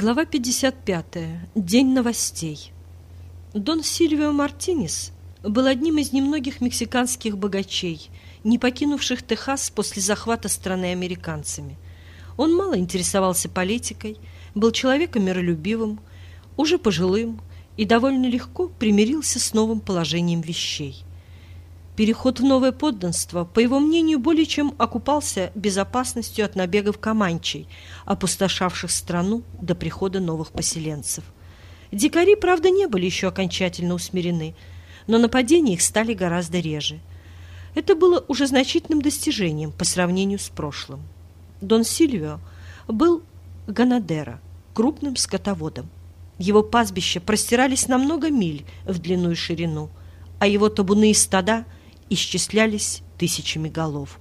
Глава 55. День новостей. Дон Сильвио Мартинес был одним из немногих мексиканских богачей, не покинувших Техас после захвата страны американцами. Он мало интересовался политикой, был человеком миролюбивым, уже пожилым и довольно легко примирился с новым положением вещей. Переход в новое подданство, по его мнению, более чем окупался безопасностью от набегов команчей, опустошавших страну до прихода новых поселенцев. Дикари, правда, не были еще окончательно усмирены, но нападения их стали гораздо реже. Это было уже значительным достижением по сравнению с прошлым. Дон Сильвио был ганадера, крупным скотоводом. Его пастбища простирались на много миль в длину и ширину, а его табуны и стада – исчислялись тысячами голов.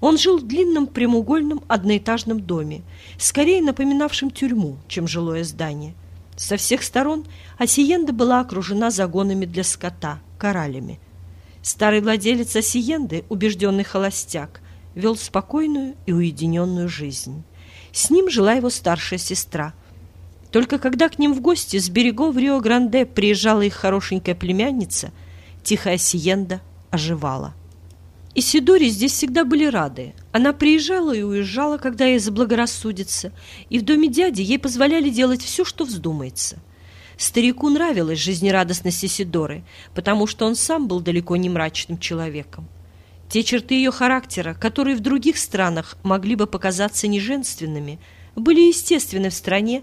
Он жил в длинном прямоугольном одноэтажном доме, скорее напоминавшем тюрьму, чем жилое здание. Со всех сторон Осиенда была окружена загонами для скота, коралями. Старый владелец Осиенды, убежденный холостяк, вел спокойную и уединенную жизнь. С ним жила его старшая сестра. Только когда к ним в гости с берегов Рио-Гранде приезжала их хорошенькая племянница, тихая Сиенда оживала. Исидоре здесь всегда были рады. Она приезжала и уезжала, когда ей заблагорассудится, и в доме дяди ей позволяли делать все, что вздумается. Старику нравилась жизнерадостность Исидоры, потому что он сам был далеко не мрачным человеком. Те черты ее характера, которые в других странах могли бы показаться неженственными, были естественны в стране,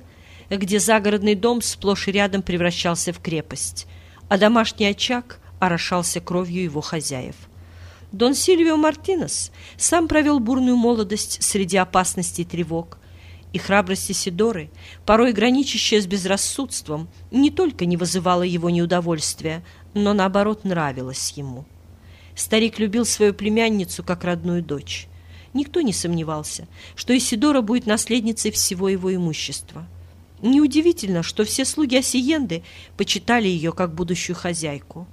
где загородный дом сплошь и рядом превращался в крепость, а домашний очаг орошался кровью его хозяев. Дон Сильвио Мартинес сам провел бурную молодость среди опасностей и тревог, и храбрость Сидоры, порой граничащая с безрассудством, не только не вызывала его неудовольствия, но, наоборот, нравилась ему. Старик любил свою племянницу как родную дочь. Никто не сомневался, что Исидора будет наследницей всего его имущества. Неудивительно, что все слуги Осиенды почитали ее как будущую хозяйку.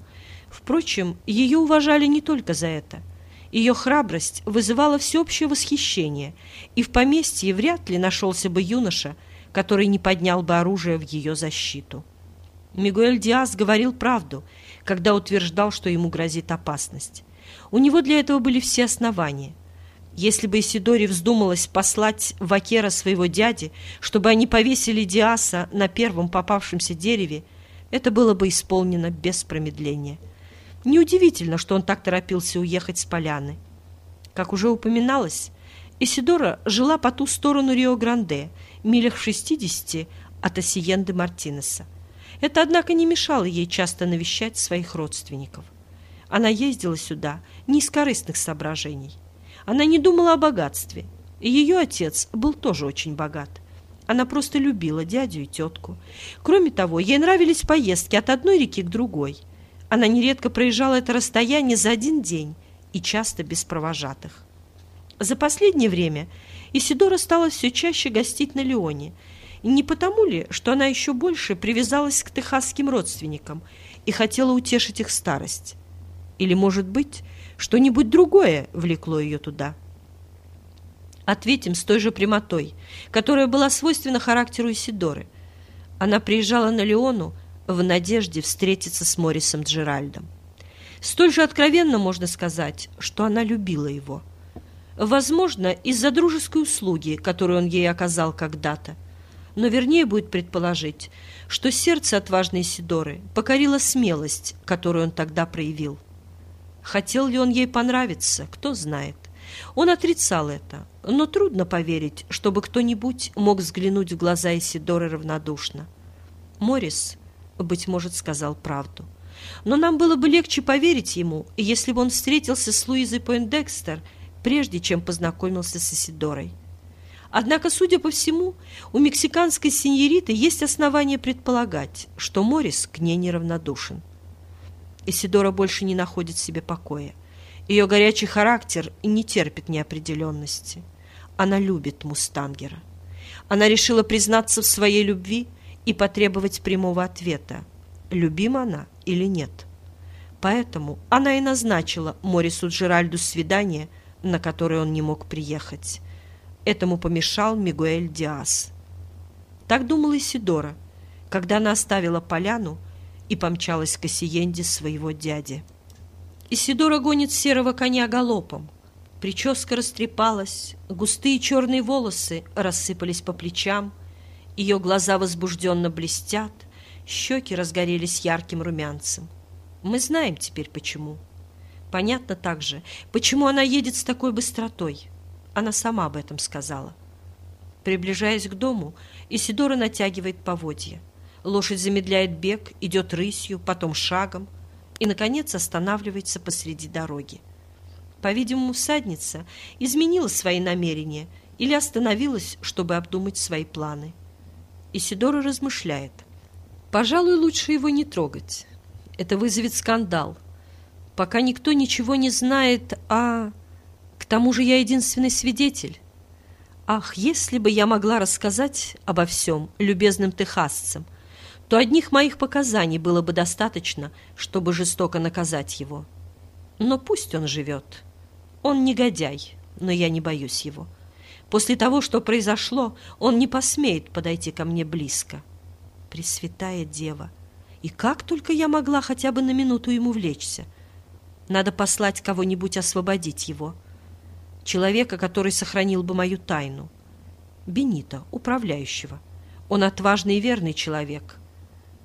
Впрочем, ее уважали не только за это. Ее храбрость вызывала всеобщее восхищение, и в поместье вряд ли нашелся бы юноша, который не поднял бы оружие в ее защиту. Мигуэль Диас говорил правду, когда утверждал, что ему грозит опасность. У него для этого были все основания. Если бы Исидоре вздумалось послать Вакера своего дяди, чтобы они повесили Диаса на первом попавшемся дереве, это было бы исполнено без промедления. Неудивительно, что он так торопился уехать с поляны. Как уже упоминалось, Исидора жила по ту сторону Рио-Гранде, милях в шестидесяти от Осиенды Мартинеса. Это, однако, не мешало ей часто навещать своих родственников. Она ездила сюда не из корыстных соображений. Она не думала о богатстве, и ее отец был тоже очень богат. Она просто любила дядю и тетку. Кроме того, ей нравились поездки от одной реки к другой – она нередко проезжала это расстояние за один день и часто без провожатых. За последнее время Исидора стала все чаще гостить на Леоне. И не потому ли, что она еще больше привязалась к техасским родственникам и хотела утешить их старость? Или, может быть, что-нибудь другое влекло ее туда? Ответим с той же прямотой, которая была свойственна характеру Исидоры. Она приезжала на Леону в надежде встретиться с Морисом Джеральдом. Столь же откровенно можно сказать, что она любила его. Возможно, из-за дружеской услуги, которую он ей оказал когда-то. Но вернее будет предположить, что сердце отважной Сидоры покорила смелость, которую он тогда проявил. Хотел ли он ей понравиться, кто знает. Он отрицал это, но трудно поверить, чтобы кто-нибудь мог взглянуть в глаза Исидоры равнодушно. Морис быть может, сказал правду. Но нам было бы легче поверить ему, если бы он встретился с Луизой Пойндекстер, прежде чем познакомился с Исидорой. Однако, судя по всему, у мексиканской сеньориты есть основания предполагать, что Морис к ней неравнодушен. Исидора больше не находит себе покоя. Ее горячий характер не терпит неопределенности. Она любит Мустангера. Она решила признаться в своей любви – и потребовать прямого ответа, любима она или нет. Поэтому она и назначила Морису Джеральду свидание, на которое он не мог приехать. Этому помешал Мигуэль Диас. Так думала Исидора, когда она оставила поляну и помчалась к Осиенде своего дяди. Исидора гонит серого коня галопом. Прическа растрепалась, густые черные волосы рассыпались по плечам, ее глаза возбужденно блестят, щеки разгорелись ярким румянцем. Мы знаем теперь почему. Понятно также, почему она едет с такой быстротой. Она сама об этом сказала. Приближаясь к дому, Исидора натягивает поводья. Лошадь замедляет бег, идет рысью, потом шагом и, наконец, останавливается посреди дороги. По-видимому, всадница изменила свои намерения или остановилась, чтобы обдумать свои планы. Исидора размышляет. Пожалуй, лучше его не трогать. Это вызовет скандал. Пока никто ничего не знает, а... К тому же я единственный свидетель. Ах, если бы я могла рассказать обо всем любезным техасцам, то одних моих показаний было бы достаточно, чтобы жестоко наказать его. Но пусть он живет. Он негодяй, но я не боюсь его. После того, что произошло, он не посмеет подойти ко мне близко. Пресвятая Дева! И как только я могла хотя бы на минуту ему влечься? Надо послать кого-нибудь освободить его — человека, который сохранил бы мою тайну. Бенита, управляющего. Он отважный и верный человек.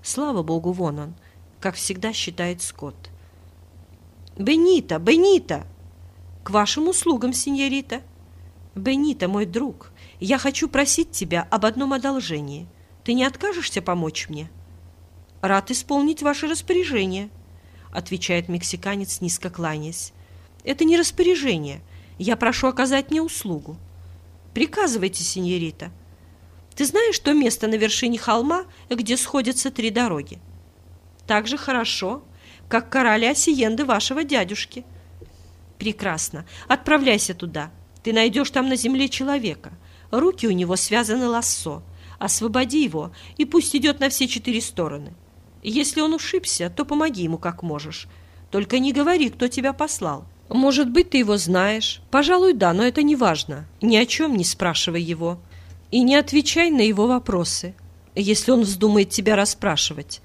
Слава богу, вон он, как всегда считает Скотт. «Бенита! Бенита!» «К вашим услугам, сеньорита!» «Бенита, мой друг, я хочу просить тебя об одном одолжении. Ты не откажешься помочь мне?» «Рад исполнить ваше распоряжение», — отвечает мексиканец, низко кланяясь. «Это не распоряжение. Я прошу оказать мне услугу. Приказывайте, сеньорита. Ты знаешь то место на вершине холма, где сходятся три дороги? Так же хорошо, как короля Осиенды вашего дядюшки. Прекрасно. Отправляйся туда. Ты найдешь там на земле человека. Руки у него связаны лассо. Освободи его, и пусть идет на все четыре стороны. Если он ушибся, то помоги ему как можешь. Только не говори, кто тебя послал. Может быть, ты его знаешь. Пожалуй, да, но это не важно. Ни о чем не спрашивай его. И не отвечай на его вопросы, если он вздумает тебя расспрашивать.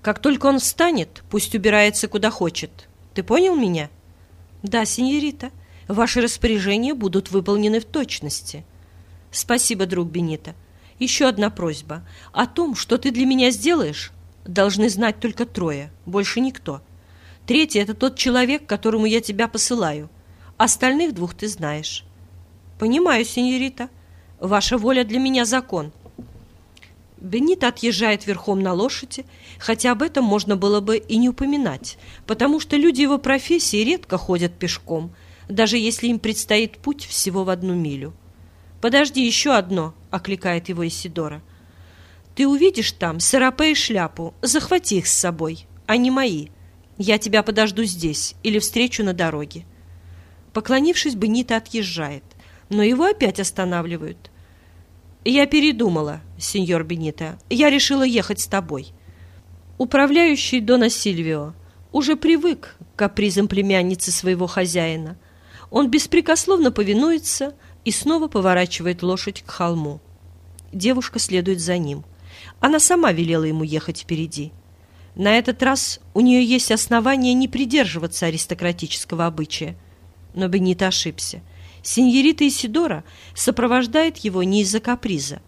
Как только он встанет, пусть убирается куда хочет. Ты понял меня? Да, сеньорита. Ваши распоряжения будут выполнены в точности. Спасибо, друг Бенита. Еще одна просьба. О том, что ты для меня сделаешь, должны знать только трое, больше никто. Третий — это тот человек, которому я тебя посылаю. Остальных двух ты знаешь. Понимаю, сеньорита. Ваша воля для меня закон. Бенит отъезжает верхом на лошади, хотя об этом можно было бы и не упоминать, потому что люди его профессии редко ходят пешком, даже если им предстоит путь всего в одну милю. «Подожди, еще одно!» — окликает его Исидора. «Ты увидишь там сарапе и шляпу, захвати их с собой, они мои. Я тебя подожду здесь или встречу на дороге. Поклонившись, Бенита отъезжает, но его опять останавливают. Я передумала, сеньор Бенита. Я решила ехать с тобой. Управляющий Дона Сильвио уже привык к капризам племянницы своего хозяина. Он беспрекословно повинуется и снова поворачивает лошадь к холму. Девушка следует за ним. Она сама велела ему ехать впереди. На этот раз у нее есть основания не придерживаться аристократического обычая. Но Бенито ошибся. Синьорита Исидора сопровождает его не из-за каприза.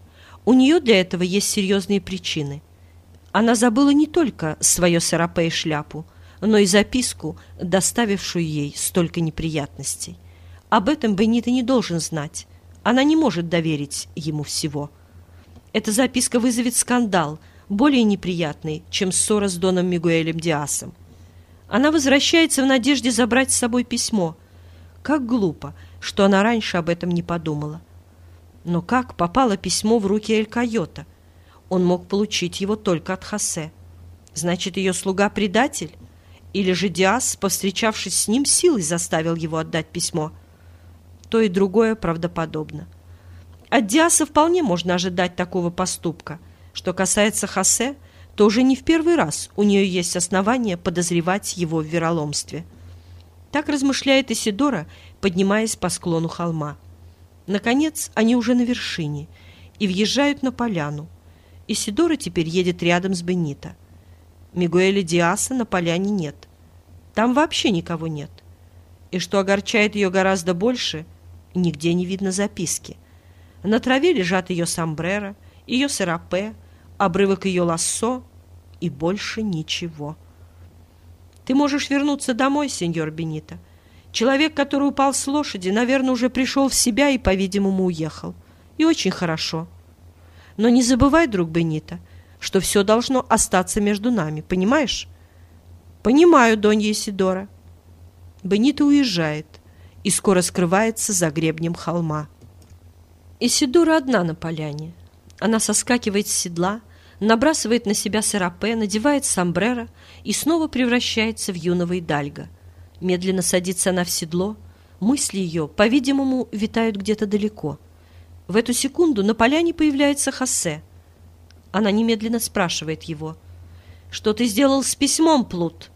У нее для этого есть серьезные причины. Она забыла не только свое сарапе и шляпу, но и записку, доставившую ей столько неприятностей. Об этом Бенито не должен знать. Она не может доверить ему всего. Эта записка вызовет скандал – более неприятный, чем ссора с Доном Мигуэлем Диасом. Она возвращается в надежде забрать с собой письмо. Как глупо, что она раньше об этом не подумала. Но как попало письмо в руки Эль Койота? Он мог получить его только от Хосе. Значит, ее слуга предатель? Или же Диас, повстречавшись с ним, силой заставил его отдать письмо? То и другое правдоподобно. От Диаса вполне можно ожидать такого поступка – что касается Хосе, то уже не в первый раз у нее есть основания подозревать его в вероломстве. Так размышляет Исидора, поднимаясь по склону холма. Наконец, они уже на вершине и въезжают на поляну. Исидора теперь едет рядом с Бенито. Мигуэля Диаса на поляне нет. Там вообще никого нет. И что огорчает ее гораздо больше, нигде не видно записки. На траве лежат ее сомбреро, ее сарапе, обрывок ее лассо и больше ничего. Ты можешь вернуться домой, сеньор Бенито. Человек, который упал с лошади, наверное, уже пришел в себя и, по-видимому, уехал. И очень хорошо. Но не забывай, друг Бенито, что все должно остаться между нами, понимаешь? Понимаю, Донья Исидора. Бенито уезжает и скоро скрывается за гребнем холма. Исидора одна на поляне. Она соскакивает с седла, набрасывает на себя сарапе, надевает сомбреро и снова превращается в юного идальга. Медленно садится она в седло, мысли ее, по-видимому, витают где-то далеко. В эту секунду на поляне появляется Хосе. Она немедленно спрашивает его. «Что ты сделал с письмом, Плут?»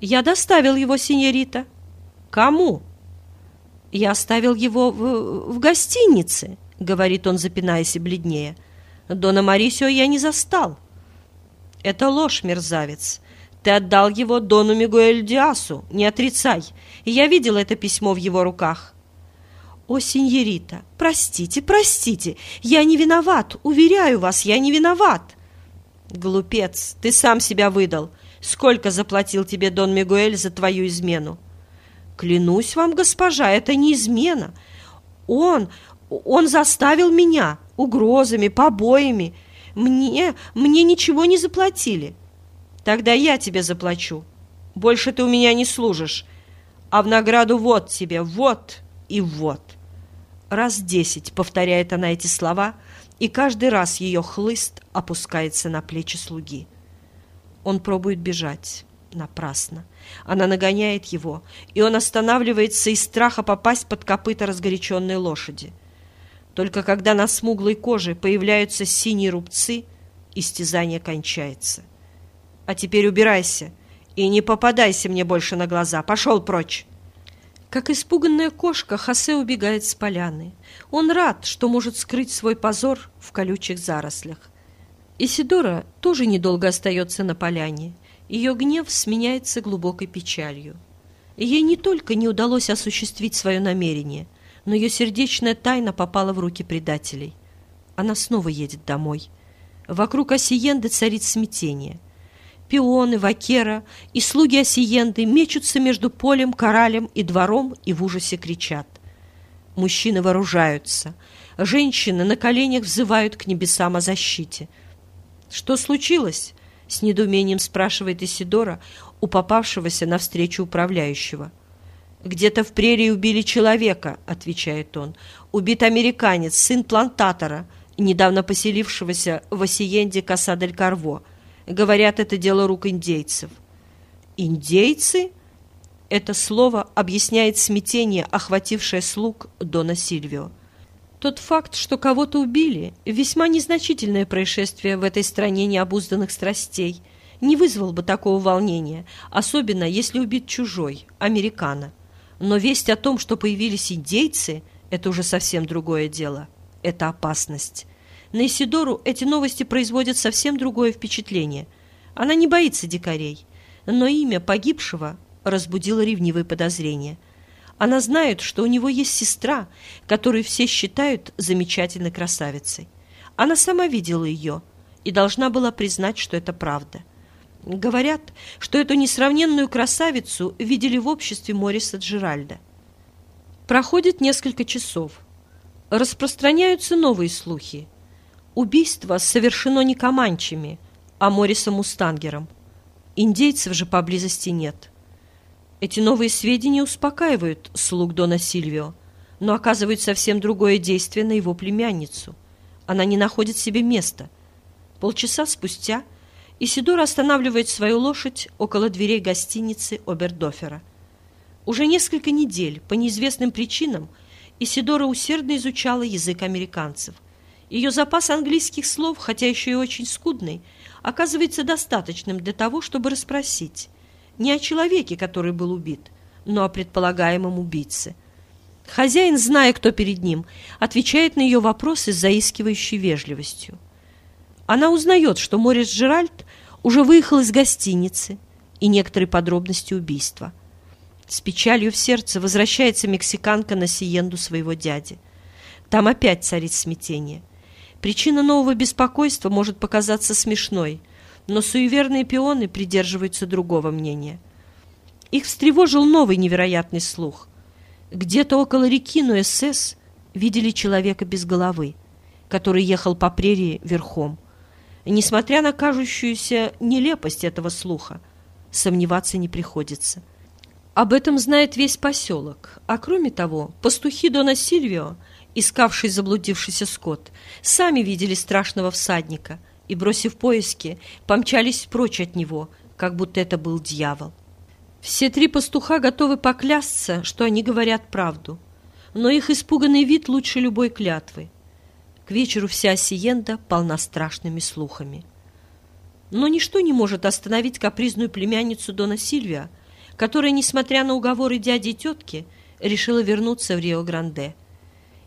«Я доставил его, синьорита». «Кому?» «Я оставил его в, в гостинице», — говорит он, запинаясь и бледнее. «Дона Марисио я не застал». «Это ложь, мерзавец. Ты отдал его Дону Мигуэль Диасу, не отрицай. Я видел это письмо в его руках». «О, синьорита, простите, простите, я не виноват, уверяю вас, я не виноват». «Глупец, ты сам себя выдал. Сколько заплатил тебе Дон Мигуэль за твою измену?» Клянусь вам, госпожа, это не измена. Он, он заставил меня угрозами, побоями. Мне, мне ничего не заплатили. Тогда я тебе заплачу. Больше ты у меня не служишь. А в награду вот тебе, вот и вот. Раз десять повторяет она эти слова, и каждый раз ее хлыст опускается на плечи слуги. Он пробует бежать. Напрасно. Она нагоняет его, и он останавливается из страха попасть под копыта разгоряченной лошади. Только когда на смуглой коже появляются синие рубцы, истязание кончается. А теперь убирайся и не попадайся мне больше на глаза. Пошел прочь. Как испуганная кошка, Хосе убегает с поляны. Он рад, что может скрыть свой позор в колючих зарослях. Исидора тоже недолго остается на поляне. Ее гнев сменяется глубокой печалью. Ей не только не удалось осуществить свое намерение, но ее сердечная тайна попала в руки предателей. Она снова едет домой. Вокруг Осиенды царит смятение. Пионы, вакера и слуги Осиенды мечутся между полем, коралем и двором и в ужасе кричат. Мужчины вооружаются. Женщины на коленях взывают к небесам о защите. Что случилось? С недоумением спрашивает Исидора у попавшегося навстречу управляющего. «Где-то в прерии убили человека», — отвечает он. «Убит американец, сын плантатора, недавно поселившегося в Осиенде Каса-дель-Карво. Говорят, это дело рук индейцев». «Индейцы?» Это слово объясняет смятение, охватившее слуг Дона Сильвио. Тот факт, что кого-то убили, весьма незначительное происшествие в этой стране необузданных страстей, не вызвал бы такого волнения, особенно если убит чужой, американо. Но весть о том, что появились индейцы, это уже совсем другое дело. Это опасность. На Исидору эти новости производят совсем другое впечатление. Она не боится дикарей, но имя погибшего разбудило ревнивые подозрения – она знает, что у него есть сестра, которую все считают замечательной красавицей. Она сама видела ее и должна была признать, что это правда. Говорят, что эту несравненную красавицу видели в обществе Мориса Джеральда. Проходит несколько часов. Распространяются новые слухи. Убийство совершено не команчами, а Морисом Мустангером. Индейцев же поблизости нет. Эти новые сведения успокаивают слуг Дона Сильвио, но оказывают совсем другое действие на его племянницу. Она не находит себе места. Полчаса спустя Исидор останавливает свою лошадь около дверей гостиницы Обердофера. Уже несколько недель, по неизвестным причинам, Исидора усердно изучала язык американцев. Ее запас английских слов, хотя еще и очень скудный, оказывается достаточным для того, чтобы расспросить – не о человеке, который был убит, но о предполагаемом убийце. Хозяин, зная, кто перед ним, отвечает на ее вопросы с заискивающей вежливостью. Она узнает, что Морис Джеральд уже выехал из гостиницы и некоторые подробности убийства. С печалью в сердце возвращается мексиканка на сиенду своего дяди. Там опять царит смятение. Причина нового беспокойства может показаться смешной, но суеверные пионы придерживаются другого мнения. Их встревожил новый невероятный слух. Где-то около реки Нуэссес видели человека без головы, который ехал по прерии верхом. Несмотря на кажущуюся нелепость этого слуха, сомневаться не приходится. Об этом знает весь поселок, а кроме того, пастухи Дона Сильвио, искавшие заблудившийся скот, сами видели страшного всадника и, бросив поиски, помчались прочь от него, как будто это был дьявол. Все три пастуха готовы поклясться, что они говорят правду, но их испуганный вид лучше любой клятвы. К вечеру вся Сиенда полна страшными слухами. Но ничто не может остановить капризную племянницу Дона Сильвия, которая, несмотря на уговоры дяди и тетки, решила вернуться в Рио-Гранде.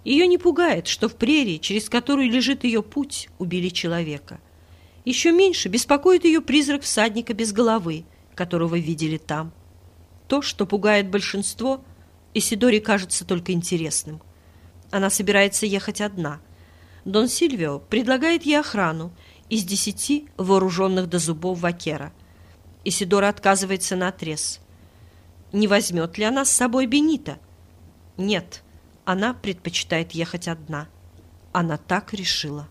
Ее не пугает, что в прерии, через которую лежит ее путь, убили человека. Еще меньше беспокоит ее призрак всадника без головы, которого видели там. То, что пугает большинство, Исидоре кажется только интересным. Она собирается ехать одна. Дон Сильвио предлагает ей охрану из десяти вооруженных до зубов вакера. Исидора отказывается на отрез. Не возьмет ли она с собой Бенита? Нет, она предпочитает ехать одна. Она так решила.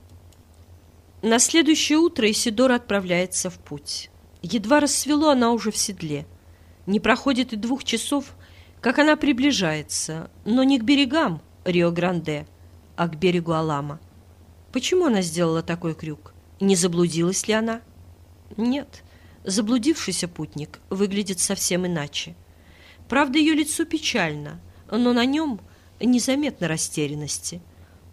На следующее утро Исидора отправляется в путь. Едва рассвело, она уже в седле. Не проходит и двух часов, как она приближается, но не к берегам Рио-Гранде, а к берегу Алама. Почему она сделала такой крюк? Не заблудилась ли она? Нет, заблудившийся путник выглядит совсем иначе. Правда, ее лицо печально, но на нем незаметно растерянности.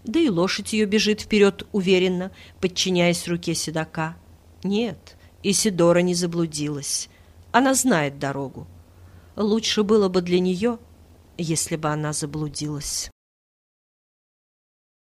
Да и лошадь ее бежит вперед уверенно, подчиняясь руке седока. Нет, Исидора не заблудилась. Она знает дорогу. Лучше было бы для нее, если бы она заблудилась».